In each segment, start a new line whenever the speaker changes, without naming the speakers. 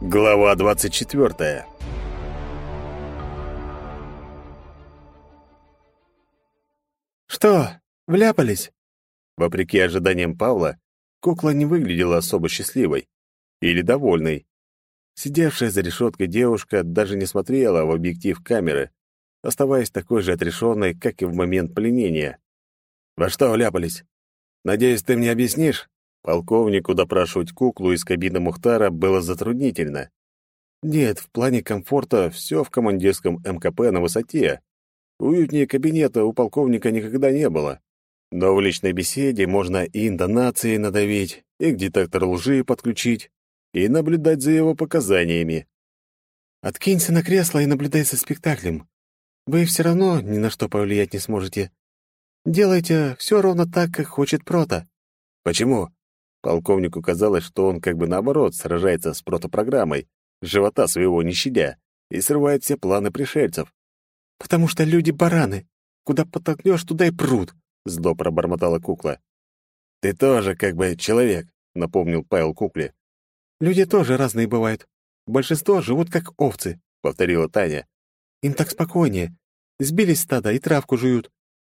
Глава 24.
Что, вляпались?
Вопреки ожиданиям Павла, кукла не выглядела особо счастливой или довольной. Сидевшая за решеткой девушка даже не смотрела в объектив камеры, оставаясь такой же отрешенной, как и в момент пленения. «Во что вляпались? Надеюсь, ты мне объяснишь?» Полковнику допрашивать куклу из кабины Мухтара было затруднительно. Нет, в плане комфорта все в командирском МКП на высоте. Уютнее кабинета у полковника никогда не было. Но в личной беседе можно и интонации надавить, и к детектору лжи подключить, и наблюдать за его показаниями.
«Откинься на кресло и наблюдай за спектаклем. Вы все равно ни на что повлиять не сможете. Делайте все ровно так, как хочет Прота».
«Почему?» Полковнику казалось, что он как бы наоборот сражается с протопрограммой, живота своего не щадя, и срывает все планы пришельцев.
«Потому что люди бараны. Куда потолкнешь, туда и прут», —
зло пробормотала кукла. «Ты тоже как бы человек», — напомнил Павел кукле.
«Люди тоже разные бывают. Большинство живут как овцы», — повторила Таня. «Им так спокойнее. Сбились стада и травку жуют.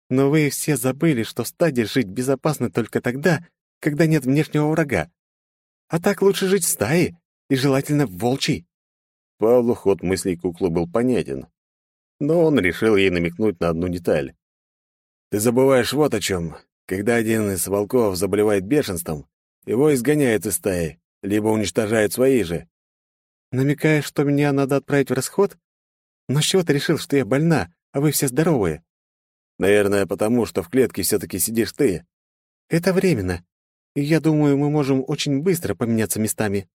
Но вы все забыли, что в стаде жить безопасно только тогда, когда нет внешнего врага. А так лучше жить в стае, и желательно в волчьей».
Павлу ход мыслей куклы был понятен, но он решил ей намекнуть на одну деталь. «Ты забываешь вот о чем. Когда один из волков заболевает бешенством, его изгоняют из стаи, либо уничтожают свои же».
«Намекаешь, что меня надо отправить в расход? Но с чего ты решил, что я больна, а вы все здоровые?»
«Наверное, потому что в клетке все-таки сидишь ты».
«Это временно. И я думаю, мы можем очень быстро поменяться местами».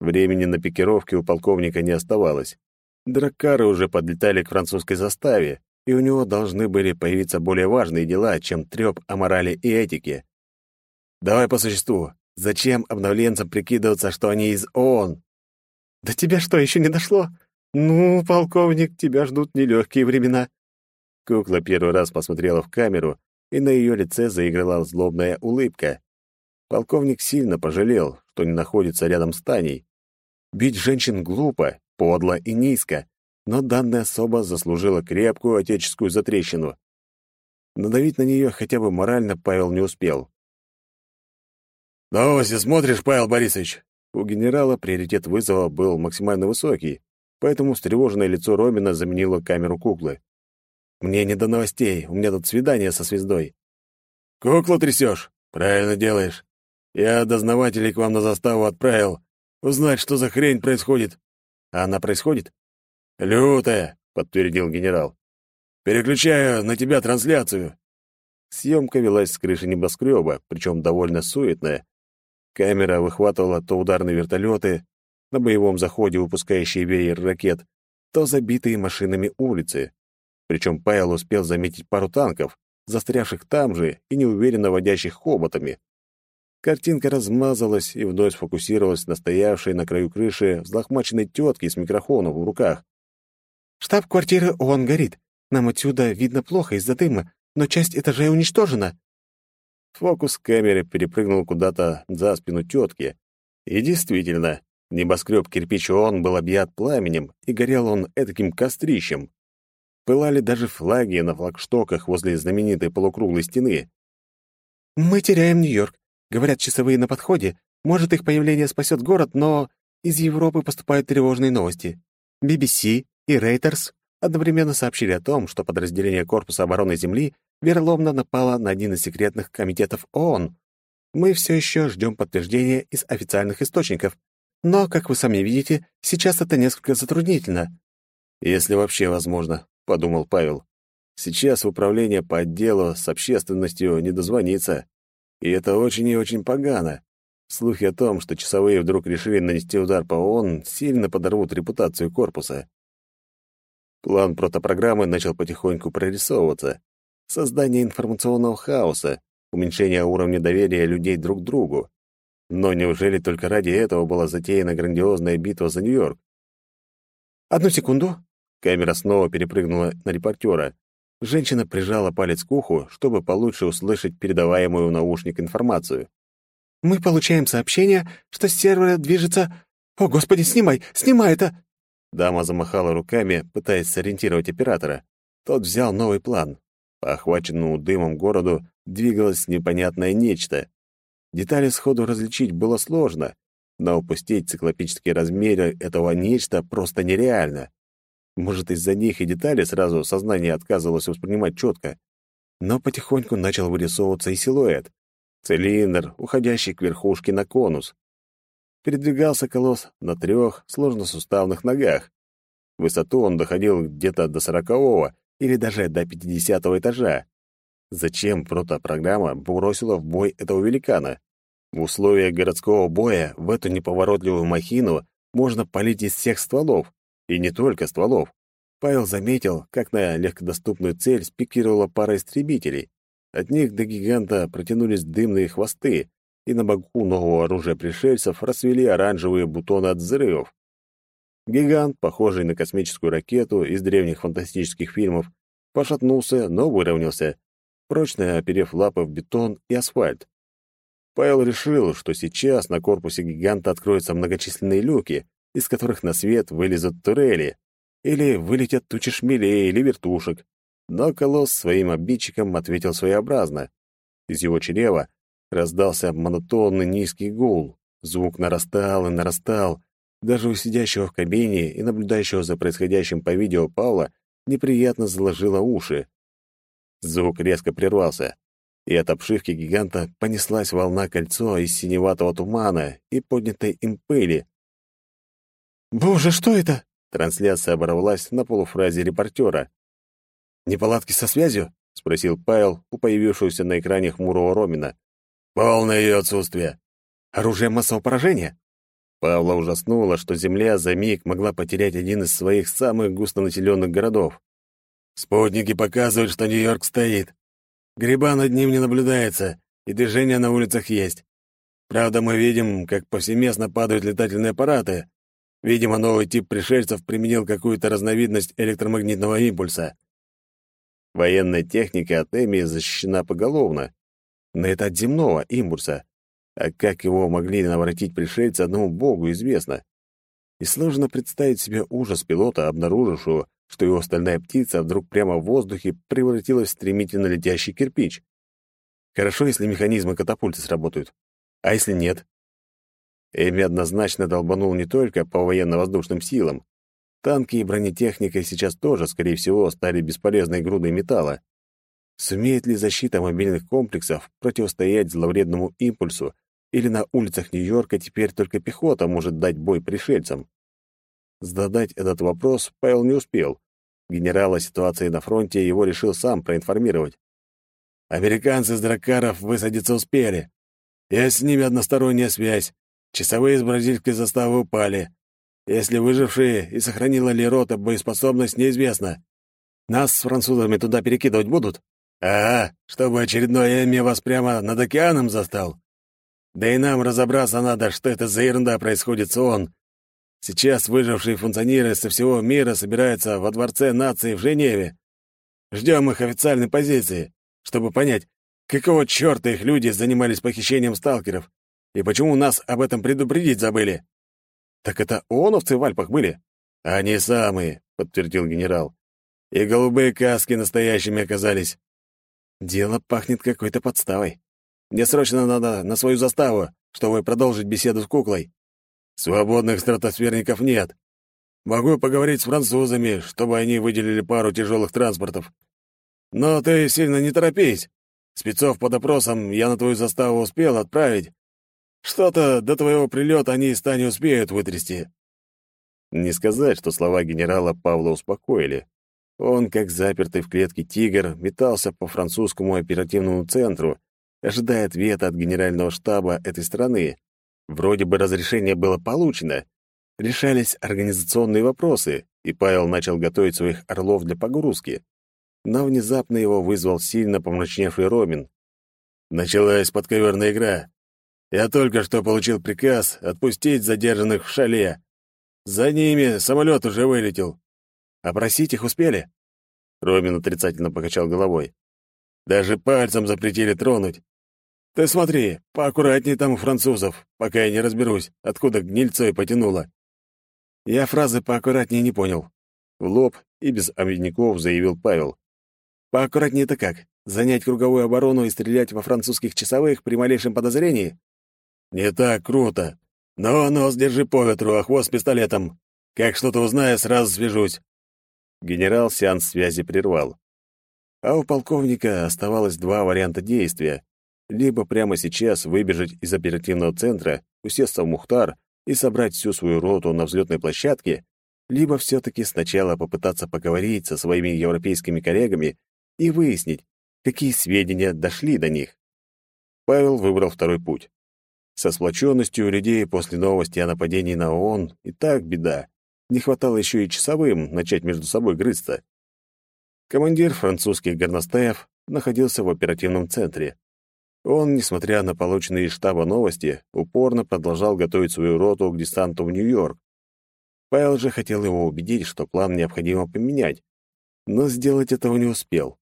Времени на пикировки у полковника не оставалось. Драккары уже подлетали к французской заставе, и у него должны были появиться более важные дела, чем трёп о морали и этике. «Давай по существу. Зачем обновленцам прикидываться, что они из ООН?»
«Да тебя что, еще не дошло? Ну, полковник, тебя ждут нелегкие времена».
Кукла первый раз посмотрела в камеру, и на ее лице заиграла злобная улыбка. Полковник сильно пожалел, что не находится рядом с Таней. Бить женщин глупо, подло и низко, но данная особа заслужила крепкую отеческую затрещину. Надавить на нее хотя бы морально Павел не успел. «Новости смотришь, Павел Борисович?» У генерала приоритет вызова был максимально высокий, поэтому встревоженное лицо Ромина заменило камеру куклы. «Мне не до новостей, у меня тут свидание со звездой». «Куклу трясешь? Правильно делаешь. Я дознавателей к вам на заставу отправил. Узнать, что за хрень происходит. А она происходит? Лютая, подтвердил генерал. Переключаю на тебя трансляцию. Съемка велась с крыши небоскреба, причем довольно суетная. Камера выхватывала то ударные вертолеты, на боевом заходе выпускающие веер ракет, то забитые машинами улицы. Причем Павел успел заметить пару танков, застрявших там же и неуверенно водящих хоботами. Картинка размазалась и вновь сфокусировалась на стоявшей на краю крыши взлохмаченной тетке с микрофоном в руках.
«Штаб-квартиры ООН горит. Нам отсюда видно плохо из-за дыма, но часть этажей уничтожена».
Фокус камеры перепрыгнул куда-то за спину тетки. И действительно, небоскреб кирпич ООН был объят пламенем, и горел он этаким кострищем. Пылали даже флаги на флагштоках возле знаменитой полукруглой стены.
«Мы теряем Нью-Йорк. Говорят, часовые на подходе. Может, их появление спасет город, но из Европы поступают тревожные новости. BBC и Reuters одновременно сообщили о том, что подразделение Корпуса обороны Земли вероломно напало на один из секретных комитетов ООН. Мы все еще ждем подтверждения из официальных источников. Но, как вы сами видите, сейчас это несколько затруднительно.
«Если вообще возможно», — подумал Павел. «Сейчас в управление по отделу с общественностью не дозвониться. И это очень и очень погано. Слухи о том, что часовые вдруг решили нанести удар по ООН, сильно подорвут репутацию корпуса. План протопрограммы начал потихоньку прорисовываться. Создание информационного хаоса, уменьшение уровня доверия людей друг к другу. Но неужели только ради этого была затеяна грандиозная битва за Нью-Йорк?
«Одну секунду».
Камера снова перепрыгнула на репортера. Женщина прижала палец к уху, чтобы получше услышать передаваемую в наушник информацию.
«Мы получаем сообщение, что с сервера движется... О, господи, снимай! Снимай это!»
Дама замахала руками, пытаясь сориентировать оператора. Тот взял новый план. По охваченному дымом городу двигалось непонятное нечто. Детали сходу различить было сложно, но упустить циклопические размеры этого нечто просто нереально. Может, из-за них и детали сразу сознание отказывалось воспринимать четко. Но потихоньку начал вырисовываться и силуэт. Цилиндр, уходящий к верхушке на конус. Передвигался колосс на трех сложносуставных ногах. Высоту он доходил где-то до сорокового или даже до пятидесятого этажа. Зачем протопрограмма бросила в бой этого великана? В условиях городского боя в эту неповоротливую махину можно палить из всех стволов, и не только стволов. Павел заметил, как на легкодоступную цель спикировала пара истребителей. От них до гиганта протянулись дымные хвосты, и на боку нового оружия пришельцев расцвели оранжевые бутоны от взрывов. Гигант, похожий на космическую ракету из древних фантастических фильмов, пошатнулся, но выровнялся, прочно оперев лапы в бетон и асфальт. Павел решил, что сейчас на корпусе гиганта откроются многочисленные люки, из которых на свет вылезут турели, или вылетят тучи шмелей или вертушек. Но колосс своим обидчикам ответил своеобразно. Из его чрева раздался монотонный низкий гул. Звук нарастал и нарастал. Даже у сидящего в кабине и наблюдающего за происходящим по видео Павла неприятно заложило уши. Звук резко прервался, и от обшивки гиганта понеслась волна кольцо из синеватого тумана и поднятой им пыли,
«Боже, что это?»
Трансляция оборвалась на полуфразе репортера.
«Неполадки со связью?» — спросил Павел у появившегося на экране хмурого Ромина.
«Полное ее отсутствие».
«Оружие массового поражения?»
Павла ужаснуло, что Земля за миг могла потерять один из своих самых густонаселенных городов. «Спутники показывают, что Нью-Йорк стоит. Гриба над ним не наблюдается, и движение на улицах есть. Правда, мы видим, как повсеместно падают летательные аппараты, Видимо, новый тип пришельцев применил какую-то разновидность электромагнитного импульса. Военная техника от Эми защищена поголовно, но это от земного импульса. А как его могли наворотить пришельцы, одному богу известно. И сложно представить себе ужас пилота, обнаружившего, что его стальная птица вдруг прямо в воздухе превратилась в стремительно летящий кирпич. Хорошо, если механизмы катапульты сработают. А если нет? Эми однозначно долбанул не только по военно-воздушным силам. Танки и бронетехника сейчас тоже, скорее всего, стали бесполезной грудой металла. Сумеет ли защита мобильных комплексов противостоять зловредному импульсу, или на улицах Нью-Йорка теперь только пехота может дать бой пришельцам? Задать этот вопрос Павел не успел. Генерал о ситуации на фронте его решил сам проинформировать. «Американцы с дракаров высадиться успели. Есть с ними односторонняя связь. Часовые из бразильской заставы упали. Если выжившие и сохранила ли рота боеспособность, неизвестно. Нас с французами туда перекидывать будут? А, чтобы очередной Эмми вас прямо над океаном застал. Да и нам разобраться надо, что это за ерунда происходит с ООН. Сейчас выжившие функционеры со всего мира собираются во Дворце нации в Женеве. Ждем их официальной позиции, чтобы понять, какого черта их люди занимались похищением сталкеров и почему нас об этом предупредить забыли? Так это ООНовцы в Альпах были? Они самые, подтвердил генерал. И голубые каски настоящими оказались. Дело пахнет какой-то подставой. Мне срочно надо на свою заставу, чтобы продолжить беседу с куклой. Свободных стратосферников нет. Могу поговорить с французами, чтобы они выделили пару тяжелых транспортов. Но ты сильно не торопись. Спецов по допросам я на твою заставу успел отправить, что-то до твоего прилета они из не успеют вытрясти». Не сказать, что слова генерала Павла успокоили. Он, как запертый в клетке тигр, метался по французскому оперативному центру, ожидая ответа от генерального штаба этой страны. Вроде бы разрешение было получено. Решались организационные вопросы, и Павел начал готовить своих орлов для погрузки. Но внезапно его вызвал сильно помрачневший Робин. Началась подковерная игра. Я только что получил приказ отпустить задержанных в шале. За ними самолет уже вылетел. Опросить их успели? Ромин отрицательно покачал головой. «Даже пальцем запретили тронуть. Ты смотри, поаккуратнее там у французов, пока я не разберусь, откуда гнильцой потянуло». Я фразы поаккуратнее не понял. В лоб и без обвиняков заявил Павел. Поаккуратнее-то как? Занять круговую оборону и стрелять во французских часовых при малейшем подозрении? Не так круто. Но нос держи по ветру, а хвост пистолетом. Как что-то узнаю, сразу свяжусь. Генерал сеанс связи прервал. А у полковника оставалось два варианта действия. Либо прямо сейчас выбежать из оперативного центра, усесться в Мухтар и собрать всю свою роту на взлетной площадке, либо все-таки сначала попытаться поговорить со своими европейскими коллегами и выяснить, какие сведения дошли до них. Павел выбрал второй путь. Со сплоченностью людей после новости о нападении на ООН и так беда. Не хватало еще и часовым начать между собой грызться. Командир французских горностаев находился в оперативном центре. Он, несмотря на полученные из штаба новости, упорно продолжал готовить свою роту к десанту в Нью-Йорк. Павел же хотел его убедить, что план необходимо поменять, но сделать этого не успел.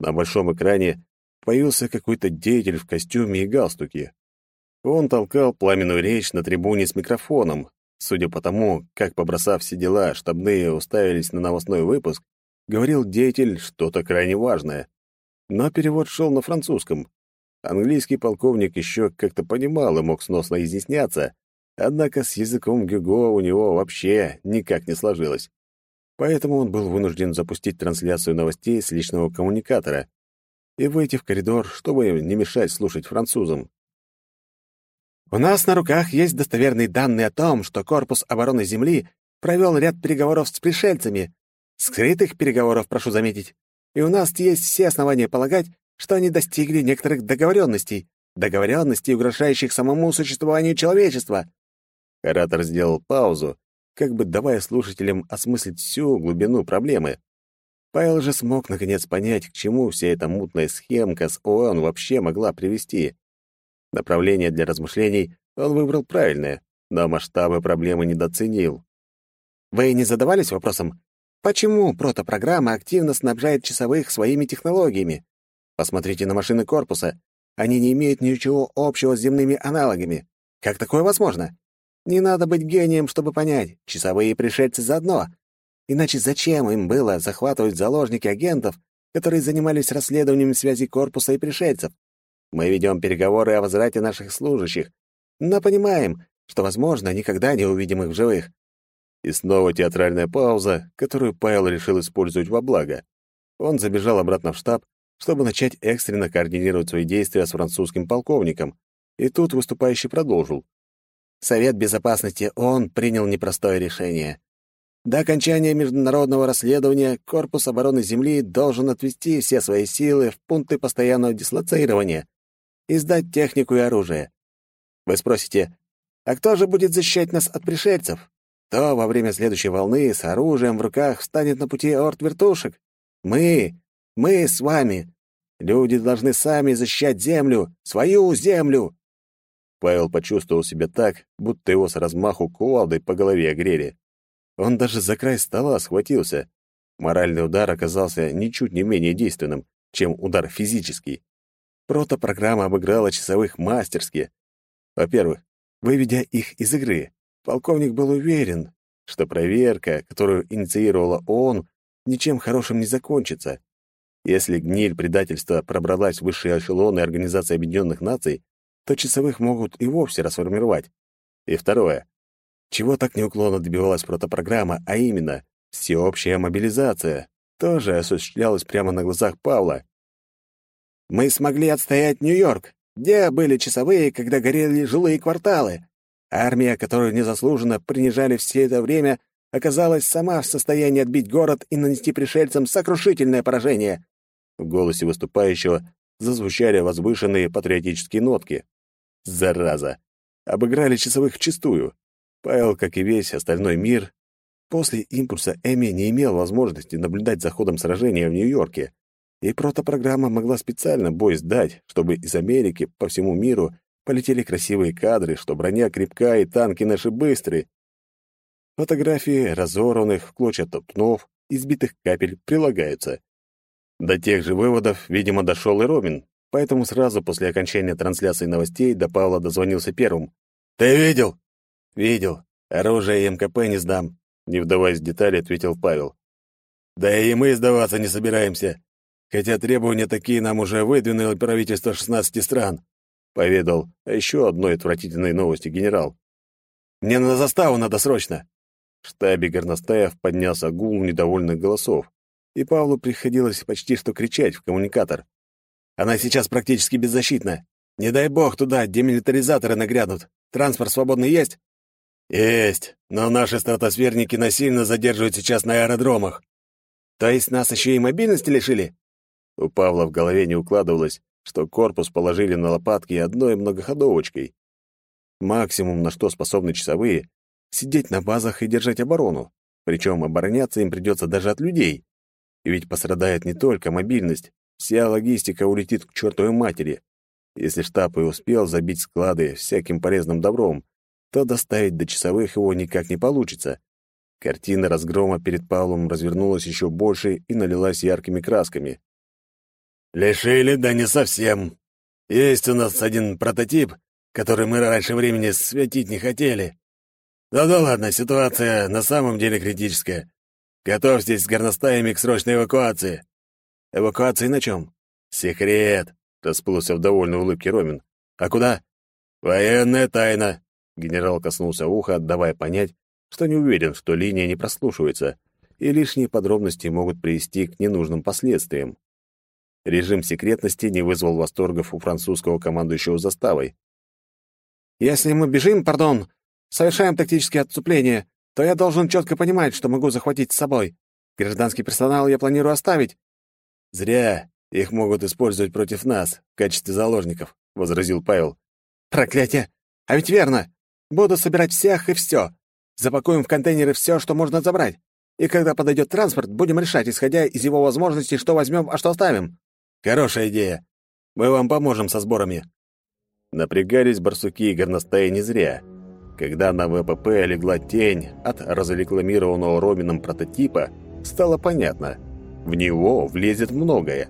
На большом экране появился какой-то деятель в костюме и галстуке. Он толкал пламенную речь на трибуне с микрофоном. Судя по тому, как, побросав все дела, штабные уставились на новостной выпуск, говорил деятель что-то крайне важное. Но перевод шел на французском. Английский полковник еще как-то понимал и мог сносно изъясняться, однако с языком Гюго у него вообще никак не сложилось. Поэтому он был вынужден запустить трансляцию новостей с личного коммуникатора и выйти в коридор, чтобы не мешать слушать французам. «У нас на руках есть достоверные данные о том, что Корпус обороны Земли провел ряд переговоров с пришельцами, скрытых переговоров, прошу заметить, и у нас есть все основания полагать, что они достигли некоторых договоренностей, договоренностей, угрожающих самому существованию человечества». Оратор сделал паузу, как бы давая слушателям осмыслить всю глубину проблемы. Павел же смог наконец понять, к чему вся эта мутная схемка с ООН вообще могла привести. Направление для размышлений он выбрал правильное, но масштабы проблемы недооценил. Вы не задавались вопросом, почему протопрограмма активно снабжает часовых своими технологиями? Посмотрите на машины корпуса. Они не имеют ничего общего с земными аналогами. Как такое возможно? Не надо быть гением, чтобы понять, часовые пришельцы заодно. Иначе зачем им было захватывать заложники агентов, которые занимались расследованием связи корпуса и пришельцев? Мы ведем переговоры о возврате наших служащих, но понимаем, что, возможно, никогда не увидим их в живых. И снова театральная пауза, которую Павел решил использовать во благо. Он забежал обратно в штаб, чтобы начать экстренно координировать свои действия с французским полковником. И тут выступающий продолжил. Совет Безопасности ООН принял непростое решение. До окончания международного расследования Корпус обороны Земли должен отвести все свои силы в пункты постоянного дислоцирования и сдать технику и оружие. Вы спросите, а кто же будет защищать нас от пришельцев? Кто во время следующей волны с оружием в руках встанет на пути орд-вертушек? Мы! Мы с вами! Люди должны сами защищать землю, свою землю! Павел почувствовал себя так, будто его с размаху кувалдой по голове огрели. Он даже за край стола схватился. Моральный удар оказался ничуть не менее действенным, чем удар физический. Протопрограмма обыграла часовых мастерски. Во-первых, выведя их из игры, полковник был уверен, что проверка, которую инициировала ООН, ничем хорошим не закончится. Если гниль предательства пробралась в высшие эшелоны Организации Объединенных Наций, то часовых могут и вовсе расформировать. И второе. Чего так неуклонно добивалась протопрограмма, а именно всеобщая мобилизация, тоже осуществлялась прямо на глазах Павла. «Мы смогли отстоять Нью-Йорк. Где были часовые, когда горели жилые кварталы? Армия, которую незаслуженно принижали все это время, оказалась сама в состоянии отбить город и нанести пришельцам сокрушительное поражение». В голосе выступающего зазвучали возвышенные патриотические нотки. Зараза! Обыграли часовых вчистую. Павел, как и весь остальной мир, после импульса Эми не имел возможности наблюдать за ходом сражения в Нью-Йорке, и протопрограмма могла специально бой сдать, чтобы из Америки по всему миру полетели красивые кадры, что броня крепка и танки наши быстрые. Фотографии разорванных в клочья топтнов, избитых капель прилагаются. До тех же выводов, видимо, дошел и Робин, поэтому сразу после окончания трансляции новостей до Павла дозвонился первым. «Ты видел?» «Видел. Оружие и МКП не сдам», — не вдаваясь в детали, ответил Павел. «Да и мы сдаваться не собираемся, хотя требования такие нам уже выдвинуло правительство 16 стран», — поведал о еще одной отвратительной новости генерал. «Мне на заставу надо срочно!» В штабе горностаев поднялся гул недовольных голосов, и Павлу приходилось почти что кричать в коммуникатор. «Она сейчас практически беззащитна. Не дай бог туда демилитаризаторы нагрянут. Транспорт свободный есть?» «Есть, но наши стратосферники насильно задерживают сейчас на аэродромах». «То есть нас еще и мобильности лишили?» У Павла в голове не укладывалось, что корпус положили на лопатки одной многоходовочкой. Максимум, на что способны часовые, сидеть на базах и держать оборону. Причем обороняться им придется даже от людей. И ведь пострадает не только мобильность, вся логистика улетит к чертовой матери. Если штаб и успел забить склады всяким полезным добром, то доставить до часовых его никак не получится. Картина разгрома перед Павлом развернулась еще больше и налилась яркими красками. «Лишили, да не совсем. Есть у нас один прототип, который мы раньше времени светить не хотели. Да-да ладно, ситуация на самом деле критическая. Готовьтесь с горностаями к срочной эвакуации». «Эвакуации на чем?» «Секрет», — расплылся в довольной улыбке Ромин. «А куда?» «Военная тайна», Генерал коснулся уха, отдавая понять, что не уверен, что линия не прослушивается, и лишние подробности могут привести к ненужным последствиям. Режим секретности не вызвал восторгов у французского командующего заставой. «Если мы бежим, пардон, совершаем тактические отступления, то я должен четко понимать, что могу захватить с собой. Гражданский персонал я планирую оставить». «Зря. Их могут использовать против нас в качестве заложников», — возразил Павел. «Проклятие! А ведь верно! Буду собирать всех и все. Запакуем в контейнеры все, что можно забрать. И когда подойдет транспорт, будем решать, исходя из его возможностей, что возьмем, а что оставим. Хорошая идея. Мы вам поможем со сборами. Напрягались барсуки и горностаи не зря. Когда на ВПП легла тень от разрекламированного Ромином прототипа, стало понятно. В него влезет многое.